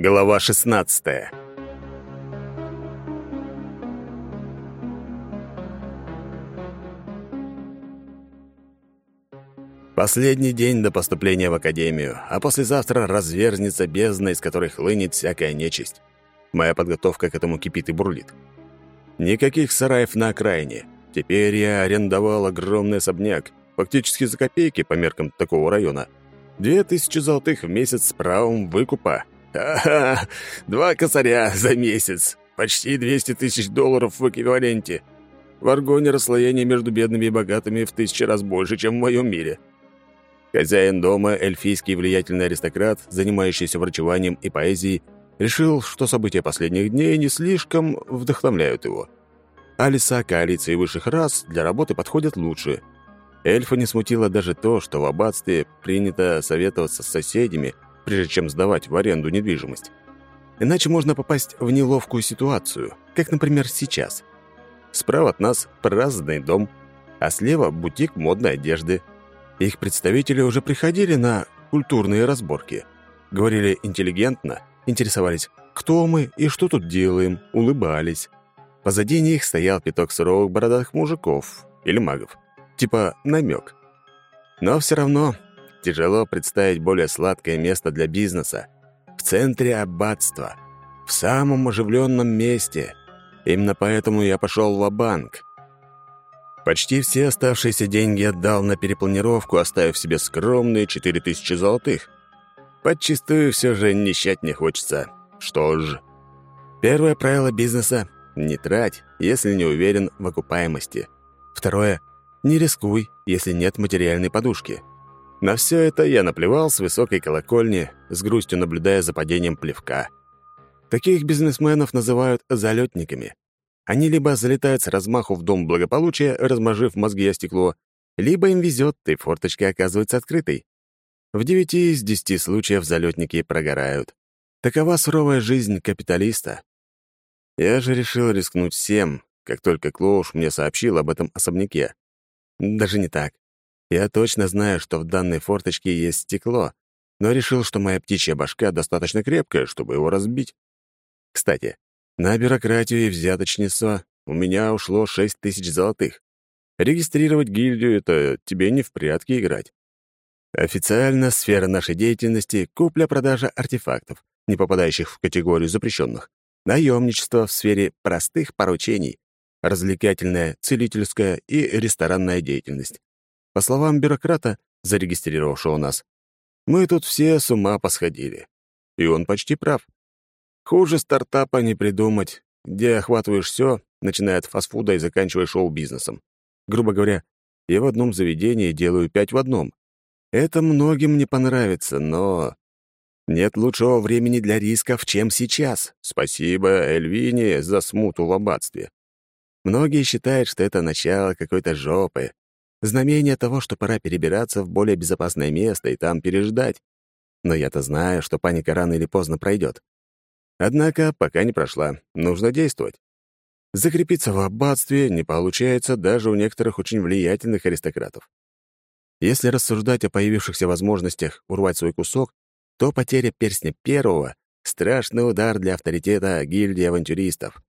Глава 16. Последний день до поступления в академию, а послезавтра разверзнется бездна, из которой хлынет всякая нечисть. Моя подготовка к этому кипит и бурлит. Никаких сараев на окраине. Теперь я арендовал огромный особняк, фактически за копейки по меркам такого района. Две тысячи золотых в месяц с правом выкупа. Ага, два косаря за месяц. Почти 200 тысяч долларов в эквиваленте. В Аргоне расслоение между бедными и богатыми в тысячи раз больше, чем в моем мире. Хозяин дома, эльфийский влиятельный аристократ, занимающийся врачеванием и поэзией, решил, что события последних дней не слишком вдохновляют его. А леса коалиции высших рас для работы подходят лучше – Эльфа не смутило даже то, что в аббатстве принято советоваться с соседями, прежде чем сдавать в аренду недвижимость. Иначе можно попасть в неловкую ситуацию, как, например, сейчас. Справа от нас праздный дом, а слева бутик модной одежды. Их представители уже приходили на культурные разборки. Говорили интеллигентно, интересовались, кто мы и что тут делаем, улыбались. Позади них стоял пяток суровых бородатых мужиков или магов типа намек. Но все равно тяжело представить более сладкое место для бизнеса. В центре аббатства, в самом оживленном месте. Именно поэтому я пошел в банк Почти все оставшиеся деньги отдал на перепланировку, оставив себе скромные 4000 золотых. Подчистую все же нищать не хочется. Что ж, первое правило бизнеса — не трать, если не уверен в окупаемости. Второе не рискуй, если нет материальной подушки. На все это я наплевал с высокой колокольни, с грустью наблюдая за падением плевка. Таких бизнесменов называют залетниками. Они либо залетают с размаху в дом благополучия, размажив мозги о стекло, либо им везет, и форточка оказывается открытой. В девяти из десяти случаев залетники прогорают. Такова суровая жизнь капиталиста. Я же решил рискнуть всем, как только Клоуш мне сообщил об этом особняке. Даже не так. Я точно знаю, что в данной форточке есть стекло, но решил, что моя птичья башка достаточно крепкая, чтобы его разбить. Кстати, на бюрократию и взяточницу у меня ушло шесть тысяч золотых. Регистрировать гильдию — это тебе не в прятки играть. Официально сфера нашей деятельности — купля-продажа артефактов, не попадающих в категорию запрещенных, наемничество в сфере простых поручений, развлекательная, целительская и ресторанная деятельность. По словам бюрократа, зарегистрировавшего нас, мы тут все с ума посходили. И он почти прав. Хуже стартапа не придумать, где охватываешь все, начиная от фастфуда и заканчивая шоу-бизнесом. Грубо говоря, я в одном заведении делаю пять в одном. Это многим не понравится, но... Нет лучшего времени для рисков, чем сейчас. Спасибо Эльвине за смуту в аббатстве. Многие считают, что это начало какой-то жопы, знамение того, что пора перебираться в более безопасное место и там переждать. Но я-то знаю, что паника рано или поздно пройдет. Однако пока не прошла, нужно действовать. Закрепиться в аббатстве не получается даже у некоторых очень влиятельных аристократов. Если рассуждать о появившихся возможностях урвать свой кусок, то потеря перстня первого — страшный удар для авторитета гильдии авантюристов.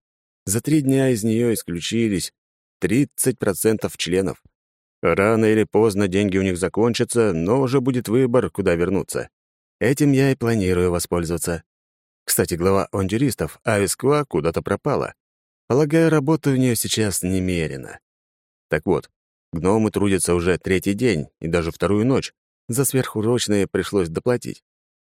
За три дня из нее исключились 30% членов. Рано или поздно деньги у них закончатся, но уже будет выбор, куда вернуться. Этим я и планирую воспользоваться. Кстати, глава авантюристов Ависква куда-то пропала. Полагаю, работы у нее сейчас немерено. Так вот, гномы трудятся уже третий день и даже вторую ночь. За сверхурочные пришлось доплатить.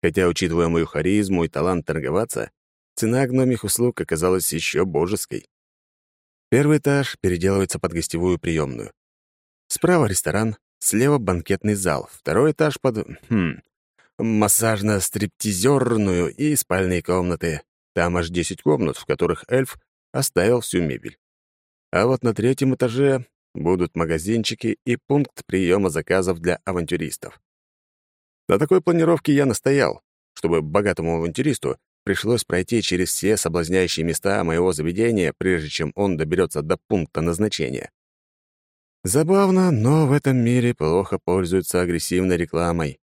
Хотя, учитывая мою харизму и талант торговаться, Цена гномих услуг оказалась еще божеской. Первый этаж переделывается под гостевую приемную. Справа ресторан, слева банкетный зал, второй этаж под... Хм, массажно-стриптизерную и спальные комнаты. Там аж 10 комнат, в которых эльф оставил всю мебель. А вот на третьем этаже будут магазинчики и пункт приема заказов для авантюристов. На такой планировке я настоял, чтобы богатому авантюристу пришлось пройти через все соблазняющие места моего заведения, прежде чем он доберется до пункта назначения. Забавно, но в этом мире плохо пользуются агрессивной рекламой.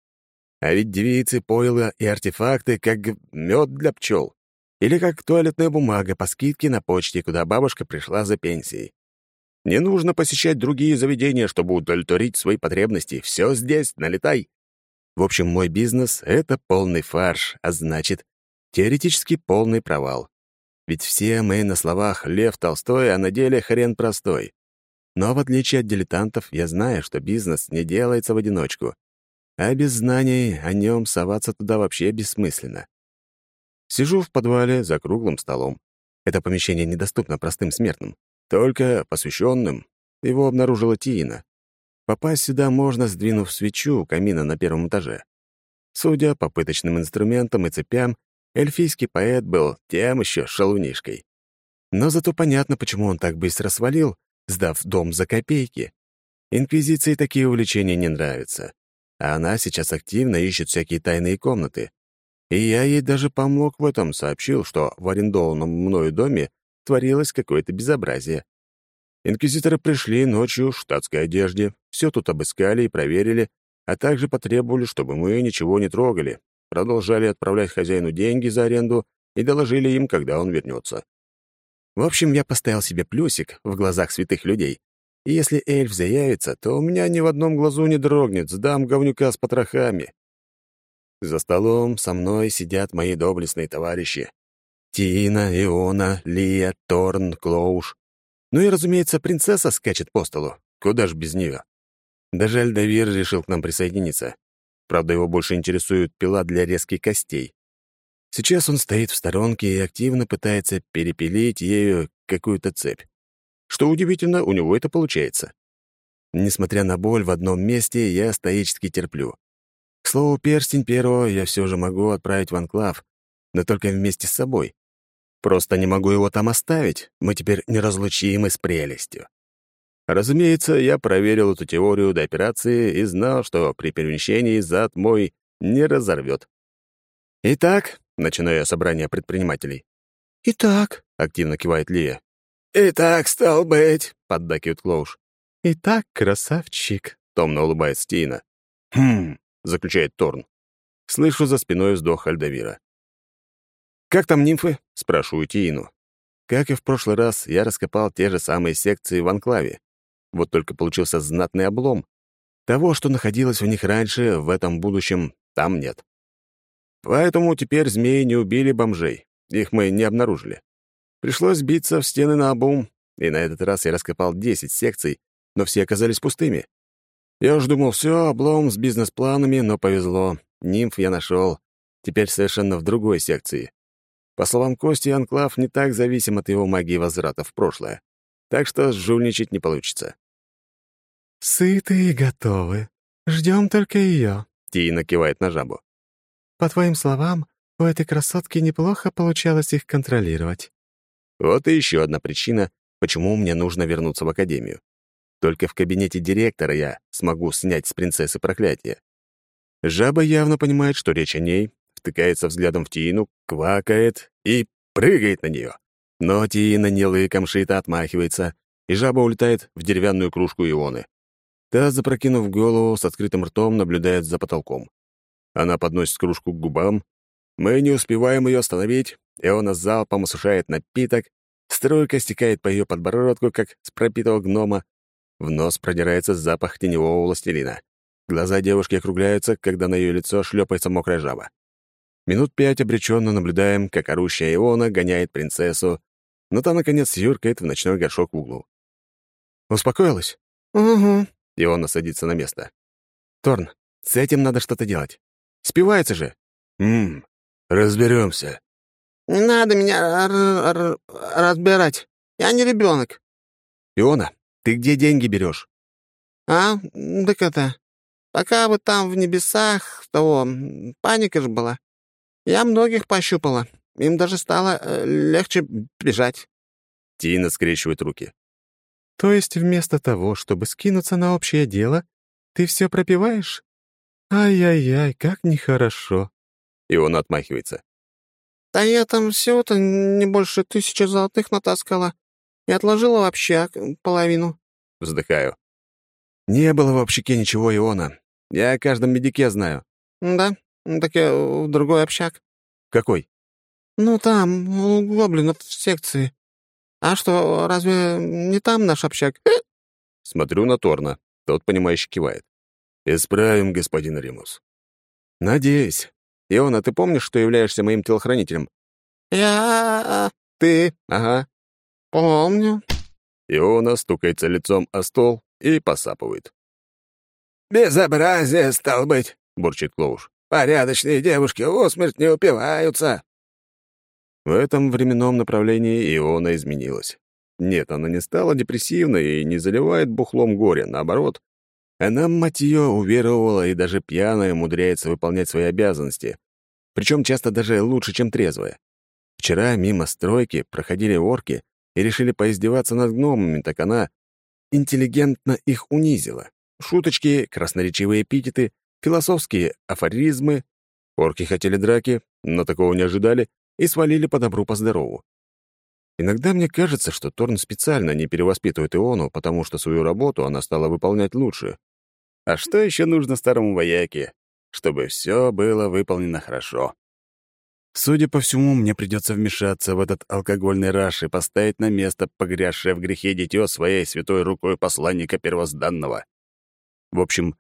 А ведь девицы, пойло и артефакты как мед для пчел. Или как туалетная бумага по скидке на почте, куда бабушка пришла за пенсией. Не нужно посещать другие заведения, чтобы удовлетворить свои потребности. Все здесь, налетай. В общем, мой бизнес — это полный фарш, а значит, теоретически полный провал. Ведь все мы на словах Лев Толстой, а на деле хрен простой. Но в отличие от дилетантов, я знаю, что бизнес не делается в одиночку. А без знаний о нем соваться туда вообще бессмысленно. Сижу в подвале за круглым столом. Это помещение недоступно простым смертным, только посвященным. Его обнаружила Тиина. Попасть сюда можно, сдвинув свечу камина на первом этаже. Судя по пыточным инструментам и цепям, эльфийский поэт был тем еще шалунишкой. Но зато понятно, почему он так быстро свалил, сдав дом за копейки. Инквизиции такие увлечения не нравятся. А она сейчас активно ищет всякие тайные комнаты. И я ей даже помог в этом, сообщил, что в арендованном мною доме творилось какое-то безобразие. Инквизиторы пришли ночью в штатской одежде, все тут обыскали и проверили, а также потребовали, чтобы мы ничего не трогали, продолжали отправлять хозяину деньги за аренду и доложили им, когда он вернется. В общем, я поставил себе плюсик в глазах святых людей. И если эльф заявится, то у меня ни в одном глазу не дрогнет, сдам говнюка с потрохами. За столом со мной сидят мои доблестные товарищи. Тина, Иона, Лия, Торн, Клоуш. Ну и, разумеется, принцесса скачет по столу. Куда ж без нее? Даже Альдавир решил к нам присоединиться. Правда, его больше интересует пила для резки костей. Сейчас он стоит в сторонке и активно пытается перепилить ею какую-то цепь. Что удивительно, у него это получается. Несмотря на боль в одном месте, я стоически терплю. К слову, перстень первого я все же могу отправить в анклав, но только вместе с собой. Просто не могу его там оставить. Мы теперь неразлучимы с прелестью. Разумеется, я проверил эту теорию до операции и знал, что при перемещении зад мой не разорвет. «Итак», — начинаю я собрание предпринимателей. «Итак», — активно кивает Лия. «Итак, стал быть», — поддакивает Клоуш. «Итак, красавчик», — томно улыбается Тина. «Хм», — заключает Торн. Слышу за спиной вздох Альдавира. «Как там нимфы?» — спрашиваю Тиину. Как и в прошлый раз, я раскопал те же самые секции в анклаве. Вот только получился знатный облом. Того, что находилось в них раньше, в этом будущем там нет. Поэтому теперь змеи не убили бомжей. Их мы не обнаружили. Пришлось биться в стены на обум, и на этот раз я раскопал 10 секций, но все оказались пустыми. Я уж думал, все, облом с бизнес-планами, но повезло. Нимф я нашел. Теперь совершенно в другой секции. По словам Кости, Анклав не так зависим от его магии возврата в прошлое. Так что жульничать не получится. «Сыты и готовы. Ждем только ее», — Тина кивает на жабу. «По твоим словам, у этой красотки неплохо получалось их контролировать». Вот и еще одна причина, почему мне нужно вернуться в академию. Только в кабинете директора я смогу снять с принцессы проклятие. Жаба явно понимает, что речь о ней, втыкается взглядом в Тину, квакает и прыгает на нее. Но Тина не лыком шито отмахивается, и жаба улетает в деревянную кружку Ионы. Та, запрокинув голову, с открытым ртом наблюдает за потолком. Она подносит кружку к губам. Мы не успеваем ее остановить. Иона залпом осушает напиток. Струйка стекает по ее подбородку, как с пропитого гнома. В нос продирается запах теневого властелина. Глаза девушки округляются, когда на ее лицо шлепается мокрая жаба. Минут пять обреченно наблюдаем, как орущая Иона гоняет принцессу, но та, наконец, юркает в ночной горшок в углу. «Успокоилась?» «Угу». Иона садится на место. «Торн, с этим надо что-то делать. Спивается же». «Ммм, разберемся. «Не надо меня разбирать. Я не ребенок. «Иона, ты где деньги берешь? «А, так это... Пока вы там в небесах, того, паника же была. Я многих пощупала. Им даже стало э, легче бежать». Тина скрещивает руки. «То есть вместо того, чтобы скинуться на общее дело, ты все пропиваешь? Ай-яй-яй, как нехорошо». И он отмахивается. «Да я там всего-то не больше тысячи золотых натаскала и отложила в общак половину». Вздыхаю. «Не было в общаке ничего Иона. Я о каждом медике знаю». Да, так я в другой общак. Какой? Ну, там, у гоблинов в секции. А что, разве не там наш общак? Смотрю на Торна. Тот, понимающе кивает. «Исправим, господин Римус». «Надеюсь. Иона, ты помнишь, что являешься моим телохранителем?» «Я...» «Ты, ага». «Помню». Иона стукается лицом о стол и посапывает. «Безобразие, стал быть», — бурчит Клоуш. «Порядочные девушки усмерть не упиваются». В этом временном направлении Иона изменилась. Нет, она не стала депрессивной и не заливает бухлом горе, наоборот. Она, мать ее, уверовала и даже пьяная умудряется выполнять свои обязанности. Причем часто даже лучше, чем трезвая. Вчера мимо стройки проходили орки и решили поиздеваться над гномами, так она интеллигентно их унизила. Шуточки, красноречивые эпитеты, философские афоризмы. Орки хотели драки, но такого не ожидали и свалили по добру, по здорову. Иногда мне кажется, что Торн специально не перевоспитывает Иону, потому что свою работу она стала выполнять лучше. А что еще нужно старому вояке? Чтобы все было выполнено хорошо. Судя по всему, мне придется вмешаться в этот алкогольный раш и поставить на место погрязшее в грехе дитё своей святой рукой посланника первозданного. В общем,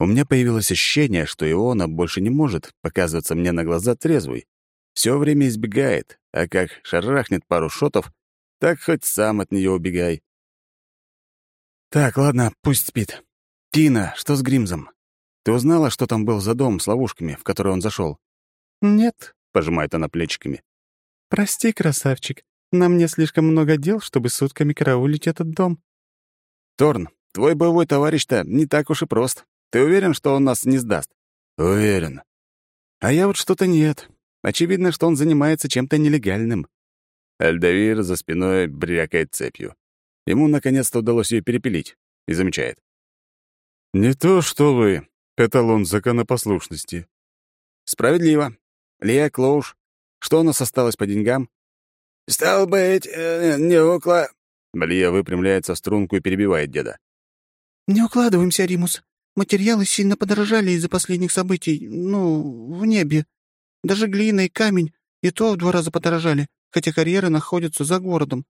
у меня появилось ощущение, что Иона больше не может показываться мне на глаза трезвый. Все время избегает, а как шарахнет пару шотов, так хоть сам от нее убегай. Так, ладно, пусть спит. Тина, что с Гримзом? Ты узнала, что там был за дом с ловушками, в который он зашел? Нет, пожимает она плечиками. Прости, красавчик, на мне слишком много дел, чтобы сутками караулить этот дом. Торн, Твой боевой товарищ-то не так уж и прост. Ты уверен, что он нас не сдаст? Уверен. А я вот что-то нет. Очевидно, что он занимается чем-то нелегальным. Альдавир за спиной брякает цепью. Ему наконец-то удалось ее перепилить. И замечает. «Не то, что вы, эталон законопослушности». «Справедливо. Лия Клоуш, что у нас осталось по деньгам?» «Стал быть, э, не около...» Лия выпрямляется в струнку и перебивает деда. «Не укладываемся, Римус. Материалы сильно подорожали из-за последних событий, ну, в небе. Даже глина и камень и то в два раза подорожали, хотя карьеры находятся за городом.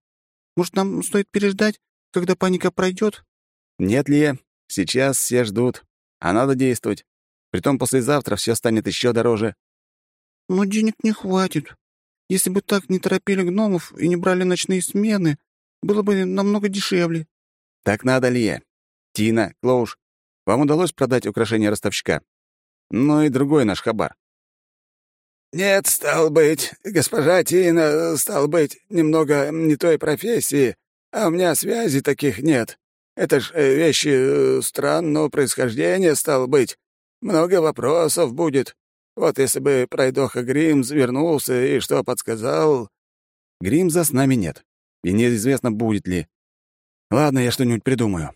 Может, нам стоит переждать, когда паника пройдет? «Нет, Лия, сейчас все ждут, а надо действовать. Притом послезавтра все станет еще дороже». «Но денег не хватит. Если бы так не торопили гномов и не брали ночные смены, было бы намного дешевле». «Так надо, Лия. Тина, Клоуш, вам удалось продать украшение ростовщика? Ну и другой наш хабар. «Нет, стал быть, госпожа Тина, стал быть, немного не той профессии, а у меня связи таких нет. Это ж э, вещи э, странного происхождения, стал быть. Много вопросов будет. Вот если бы пройдоха Гримз вернулся и что подсказал...» «Гримза с нами нет, и неизвестно, будет ли. Ладно, я что-нибудь придумаю.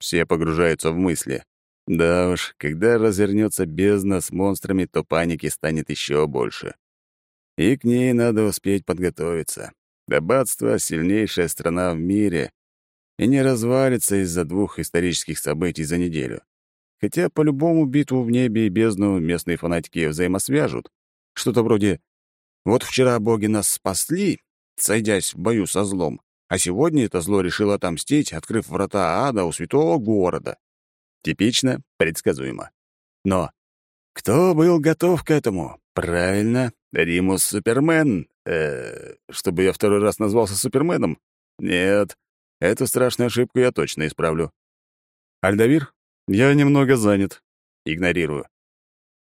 Все погружаются в мысли. Да уж, когда развернется бездна с монстрами, то паники станет еще больше. И к ней надо успеть подготовиться. Аббатство — сильнейшая страна в мире и не развалится из-за двух исторических событий за неделю. Хотя по-любому битву в небе и бездну местные фанатики взаимосвяжут. Что-то вроде «Вот вчера боги нас спасли, сойдясь в бою со злом, а сегодня это зло решило отомстить, открыв врата ада у святого города. Типично, предсказуемо. Но кто был готов к этому? Правильно, Римус Супермен. Э, чтобы я второй раз назвался Суперменом? Нет, эту страшную ошибку я точно исправлю. Альдавир, я немного занят. Игнорирую.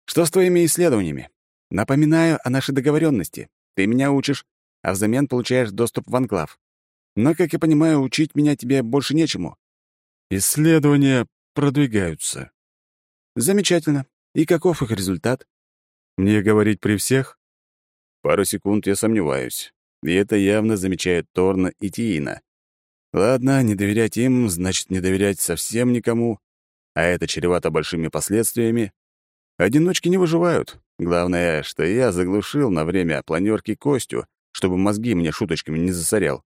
Что с твоими исследованиями? Напоминаю о нашей договоренности. Ты меня учишь, а взамен получаешь доступ в анклав. Но, как я понимаю, учить меня тебе больше нечему. Исследования продвигаются. Замечательно. И каков их результат? Мне говорить при всех? Пару секунд я сомневаюсь. И это явно замечают Торна и Тиина. Ладно, не доверять им, значит, не доверять совсем никому. А это чревато большими последствиями. Одиночки не выживают. Главное, что я заглушил на время планерки Костю, чтобы мозги мне шуточками не засорял.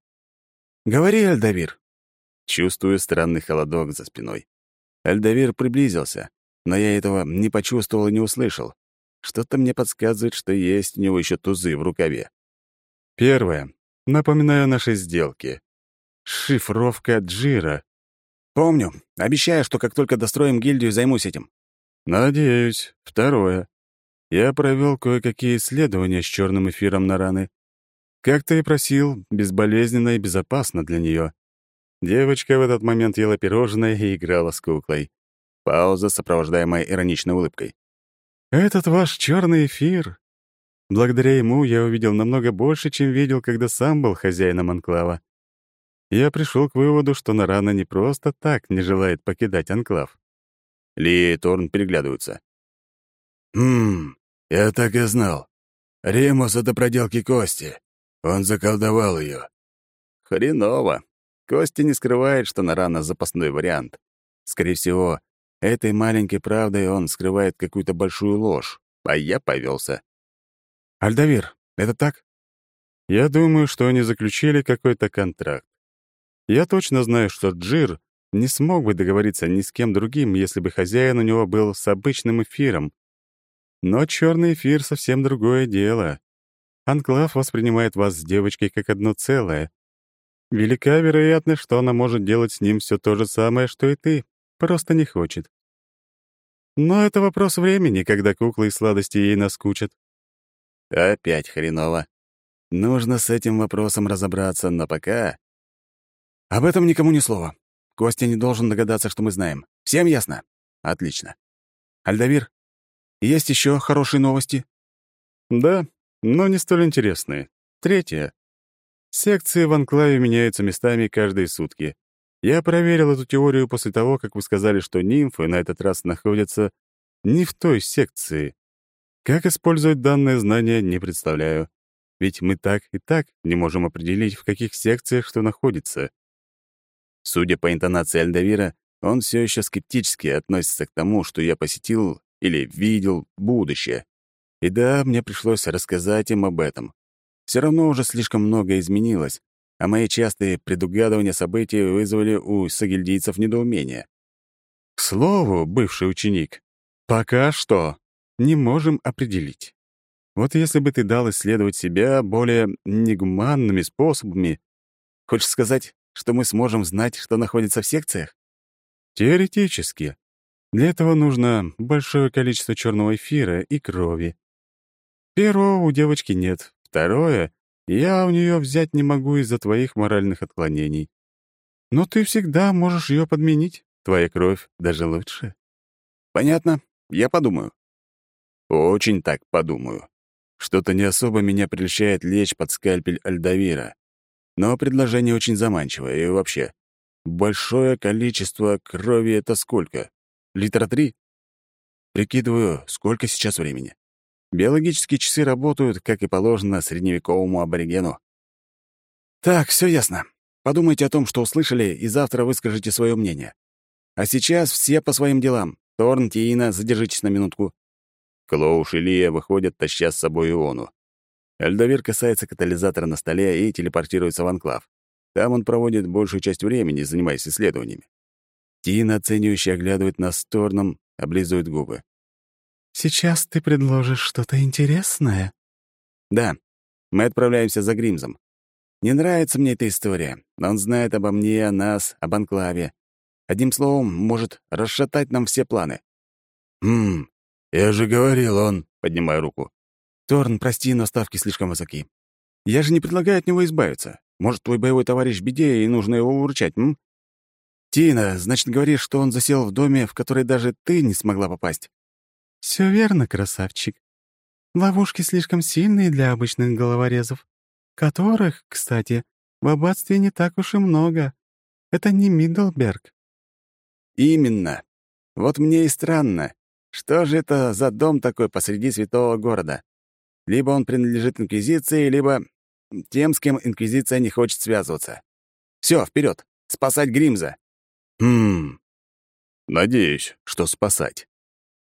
«Говори, Альдавир». Чувствую странный холодок за спиной. Альдавир приблизился, но я этого не почувствовал и не услышал. Что-то мне подсказывает, что есть у него еще тузы в рукаве. Первое. Напоминаю нашей сделке. Шифровка Джира. Помню. Обещаю, что как только достроим гильдию, займусь этим. Надеюсь. Второе. Я провел кое-какие исследования с черным эфиром на раны. Как ты и просил, безболезненно и безопасно для нее. Девочка в этот момент ела пирожное и играла с куклой. Пауза, сопровождаемая ироничной улыбкой. «Этот ваш черный эфир. Благодаря ему я увидел намного больше, чем видел, когда сам был хозяином анклава. Я пришел к выводу, что Нарана не просто так не желает покидать анклав. Ли и Торн переглядываются. «Хм, я так и знал. Римус — это проделки Кости. Он заколдовал ее. Хреново. Костя не скрывает, что Нарана — запасной вариант. Скорее всего, этой маленькой правдой он скрывает какую-то большую ложь, а я повелся. «Альдавир, это так?» «Я думаю, что они заключили какой-то контракт. Я точно знаю, что Джир не смог бы договориться ни с кем другим, если бы хозяин у него был с обычным эфиром. Но черный эфир — совсем другое дело. Анклав воспринимает вас с девочкой как одно целое. Велика вероятность, что она может делать с ним все то же самое, что и ты, просто не хочет. Но это вопрос времени, когда куклы и сладости ей наскучат. Опять хреново. Нужно с этим вопросом разобраться, но пока... Об этом никому ни слова. Костя не должен догадаться, что мы знаем. Всем ясно? Отлично. Альдавир, есть еще хорошие новости? Да, но не столь интересные. Третье. Секции в анклаве меняются местами каждые сутки. Я проверил эту теорию после того, как вы сказали, что нимфы на этот раз находятся не в той секции. Как использовать данное знание, не представляю. Ведь мы так и так не можем определить, в каких секциях что находится. Судя по интонации Альдавира, он все еще скептически относится к тому, что я посетил или видел будущее. И да, мне пришлось рассказать им об этом. Все равно уже слишком много изменилось, а мои частые предугадывания событий вызвали у сагильдийцев недоумение. К слову, бывший ученик, пока что не можем определить. Вот если бы ты дал исследовать себя более негуманными способами, хочешь сказать, что мы сможем знать, что находится в секциях? Теоретически. Для этого нужно большое количество черного эфира и крови. Первого у девочки нет. Второе — я у нее взять не могу из-за твоих моральных отклонений. Но ты всегда можешь ее подменить. Твоя кровь даже лучше. Понятно. Я подумаю. Очень так подумаю. Что-то не особо меня прельщает лечь под скальпель Альдавира. Но предложение очень заманчивое, и вообще. Большое количество крови — это сколько? Литра три? Прикидываю, сколько сейчас времени. Биологические часы работают, как и положено средневековому аборигену. Так, все ясно. Подумайте о том, что услышали, и завтра выскажите свое мнение. А сейчас все по своим делам. Торн, Тиина, задержитесь на минутку. Клоуш и Лия выходят, таща с собой Иону. Альдовир касается катализатора на столе и телепортируется в анклав. Там он проводит большую часть времени, занимаясь исследованиями. Тина, оценивающе оглядывает нас с Торном, облизывает губы. «Сейчас ты предложишь что-то интересное?» «Да. Мы отправляемся за Гримзом. Не нравится мне эта история. Он знает обо мне, о нас, об анклаве. Одним словом, может расшатать нам все планы». «Хм, я же говорил, он...» — поднимая руку. «Торн, прости, но ставки слишком высоки. Я же не предлагаю от него избавиться. Может, твой боевой товарищ в беде, и нужно его выручать, м? Тина, значит, говоришь, что он засел в доме, в который даже ты не смогла попасть?» Все верно, красавчик. Ловушки слишком сильные для обычных головорезов, которых, кстати, в аббатстве не так уж и много. Это не Миддлберг. Именно. Вот мне и странно. Что же это за дом такой посреди святого города? Либо он принадлежит Инквизиции, либо тем, с кем Инквизиция не хочет связываться. Все, вперед, спасать Гримза. Хм. Надеюсь, что спасать.